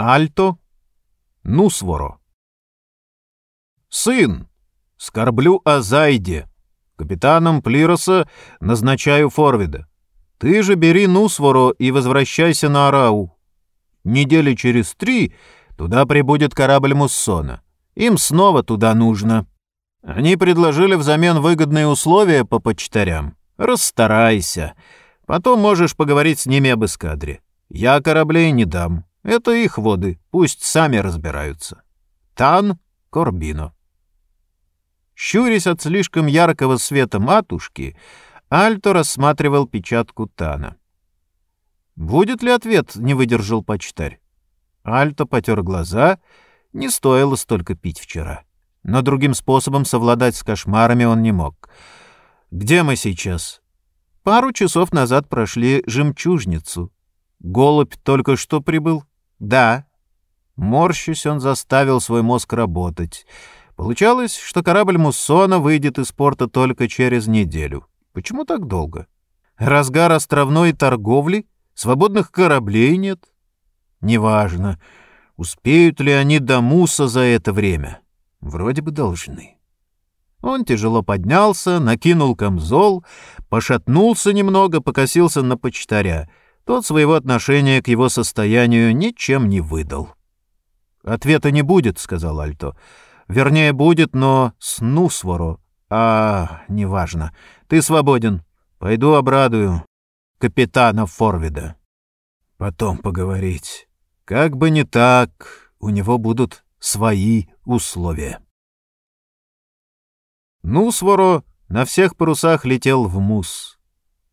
Альто, Нусворо. Сын, скорблю о Зайде. Капитаном Плироса назначаю Форвида. Ты же бери Нусворо и возвращайся на Арау. Недели через три туда прибудет корабль Муссона. Им снова туда нужно. Они предложили взамен выгодные условия по почтарям. Расстарайся. Потом можешь поговорить с ними об эскадре. Я кораблей не дам. Это их воды, пусть сами разбираются. Тан Корбино. Щурясь от слишком яркого света матушки, Альто рассматривал печатку Тана. «Будет ли ответ?» — не выдержал почтарь. Альто потер глаза. Не стоило столько пить вчера. Но другим способом совладать с кошмарами он не мог. «Где мы сейчас?» Пару часов назад прошли жемчужницу. Голубь только что прибыл? Да. Морщусь, он заставил свой мозг работать. Получалось, что корабль Муссона выйдет из порта только через неделю. Почему так долго? Разгар островной торговли? Свободных кораблей нет? Неважно. Успеют ли они до Муса за это время? Вроде бы должны. Он тяжело поднялся, накинул камзол, пошатнулся немного, покосился на почтаря. Тот своего отношения к его состоянию ничем не выдал. «Ответа не будет», — сказал Альто. Вернее, будет, но с Нусворо. А, неважно. Ты свободен. Пойду обрадую капитана Форвида. Потом поговорить. Как бы не так, у него будут свои условия. Нусворо на всех парусах летел в Мус.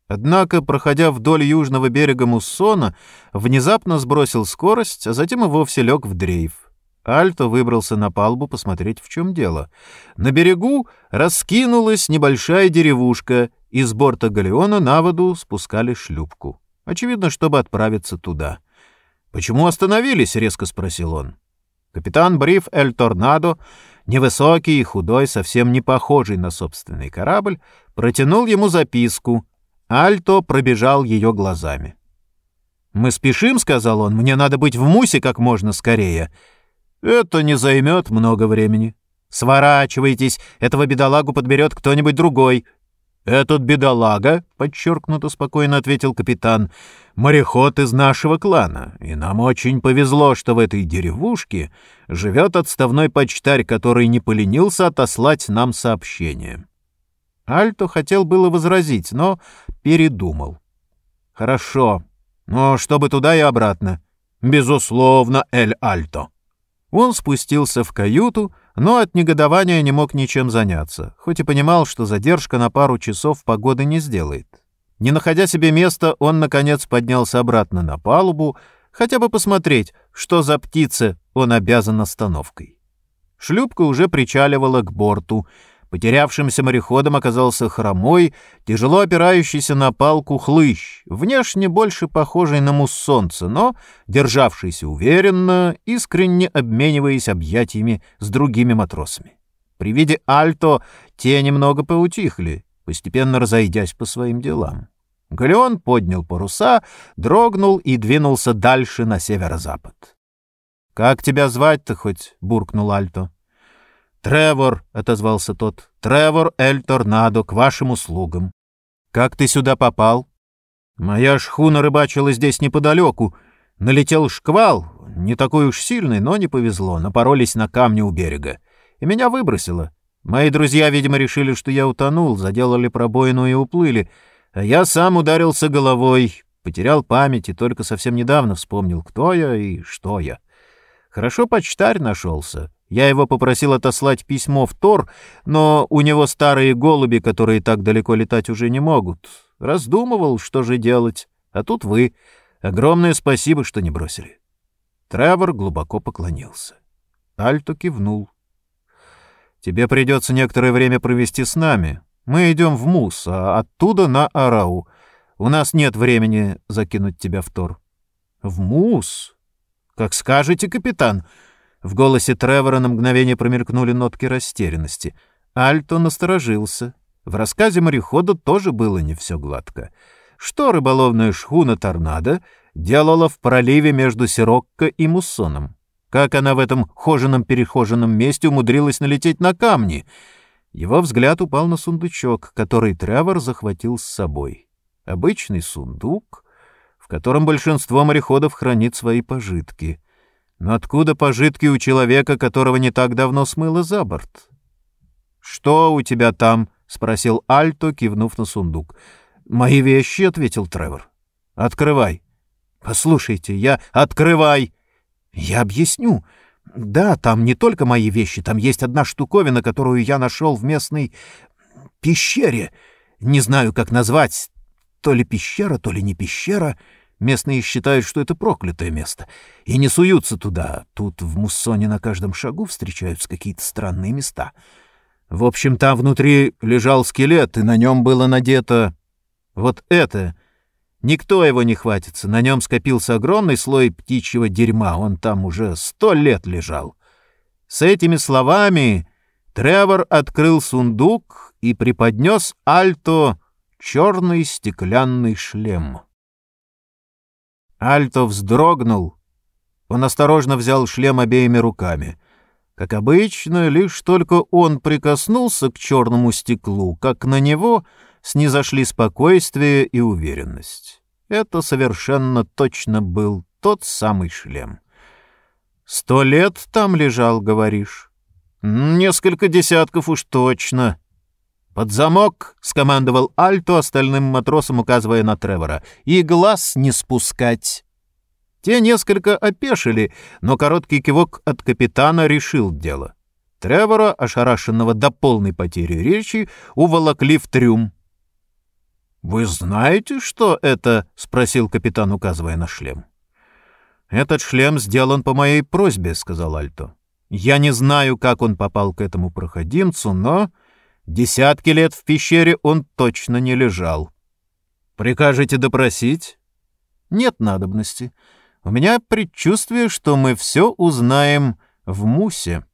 Однако, проходя вдоль южного берега Муссона, внезапно сбросил скорость, а затем и вовсе лег в дрейф. Альто выбрался на палубу посмотреть, в чем дело. На берегу раскинулась небольшая деревушка, и с борта галеона на воду спускали шлюпку. Очевидно, чтобы отправиться туда. «Почему остановились?» — резко спросил он. Капитан Бриф Эль Торнадо, невысокий и худой, совсем не похожий на собственный корабль, протянул ему записку. Альто пробежал ее глазами. «Мы спешим», — сказал он, — «мне надо быть в Мусе как можно скорее». Это не займет много времени. Сворачивайтесь, этого бедолагу подберет кто-нибудь другой. Этот бедолага, — подчеркнуто спокойно ответил капитан, — мореход из нашего клана, и нам очень повезло, что в этой деревушке живет отставной почтарь, который не поленился отослать нам сообщение. Альто хотел было возразить, но передумал. «Хорошо, но чтобы туда и обратно. Безусловно, Эль Альто». Он спустился в каюту, но от негодования не мог ничем заняться, хоть и понимал, что задержка на пару часов погоды не сделает. Не находя себе места, он, наконец, поднялся обратно на палубу, хотя бы посмотреть, что за птица он обязан остановкой. Шлюпка уже причаливала к борту — Потерявшимся мореходом оказался хромой, тяжело опирающийся на палку хлыщ, внешне больше похожий на муссонца, но державшийся уверенно, искренне обмениваясь объятиями с другими матросами. При виде Альто те немного поутихли, постепенно разойдясь по своим делам. Галеон поднял паруса, дрогнул и двинулся дальше на северо-запад. «Как тебя звать-то хоть?» — буркнул Альто. «Тревор», — отозвался тот, — «Тревор Эль Торнадо, к вашим услугам». «Как ты сюда попал?» «Моя шхуна рыбачила здесь неподалеку. Налетел шквал, не такой уж сильный, но не повезло, напоролись на камни у берега. И меня выбросило. Мои друзья, видимо, решили, что я утонул, заделали пробоину и уплыли. А я сам ударился головой, потерял память и только совсем недавно вспомнил, кто я и что я. Хорошо почтарь нашелся. Я его попросил отослать письмо в Тор, но у него старые голуби, которые так далеко летать уже не могут. Раздумывал, что же делать. А тут вы. Огромное спасибо, что не бросили. Тревор глубоко поклонился. Альто кивнул. «Тебе придется некоторое время провести с нами. Мы идем в Мус, а оттуда на Арау. У нас нет времени закинуть тебя в Тор». «В Мус? Как скажете, капитан». В голосе Тревора на мгновение промелькнули нотки растерянности. Альто насторожился. В рассказе морехода тоже было не все гладко. Что рыболовная шхуна «Торнадо» делала в проливе между Сирокко и Муссоном. Как она в этом хоженом-перехоженном месте умудрилась налететь на камни? Его взгляд упал на сундучок, который Тревор захватил с собой. Обычный сундук, в котором большинство мореходов хранит свои пожитки. Но откуда пожитки у человека, которого не так давно смыло за борт? «Что у тебя там?» — спросил Альто, кивнув на сундук. «Мои вещи», — ответил Тревор. «Открывай». «Послушайте, я... Открывай!» «Я объясню. Да, там не только мои вещи, там есть одна штуковина, которую я нашел в местной пещере. Не знаю, как назвать. То ли пещера, то ли не пещера. Местные считают, что это проклятое место, и не суются туда. Тут в Муссоне на каждом шагу встречаются какие-то странные места. В общем, там внутри лежал скелет, и на нем было надето вот это. Никто его не хватится. На нем скопился огромный слой птичьего дерьма. Он там уже сто лет лежал. С этими словами Тревор открыл сундук и преподнес Альто черный стеклянный шлем. Альто вздрогнул. Он осторожно взял шлем обеими руками. Как обычно, лишь только он прикоснулся к черному стеклу, как на него снизошли спокойствие и уверенность. Это совершенно точно был тот самый шлем. «Сто лет там лежал, говоришь?» «Несколько десятков уж точно». «Под замок!» — скомандовал Альто остальным матросам, указывая на Тревора. «И глаз не спускать!» Те несколько опешили, но короткий кивок от капитана решил дело. Тревора, ошарашенного до полной потери речи, уволокли в трюм. «Вы знаете, что это?» — спросил капитан, указывая на шлем. «Этот шлем сделан по моей просьбе», — сказал Альто. «Я не знаю, как он попал к этому проходимцу, но десятки лет в пещере он точно не лежал. Прикажете допросить?» «Нет надобности. У меня предчувствие, что мы все узнаем в Мусе».